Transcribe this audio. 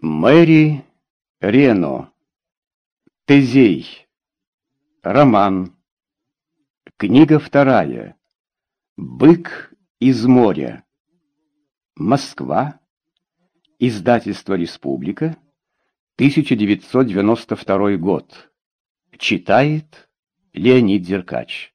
Мэри Рено. Тезей. Роман. Книга вторая. Бык из моря. Москва. Издательство «Республика». 1992 год. Читает Леонид Зеркач.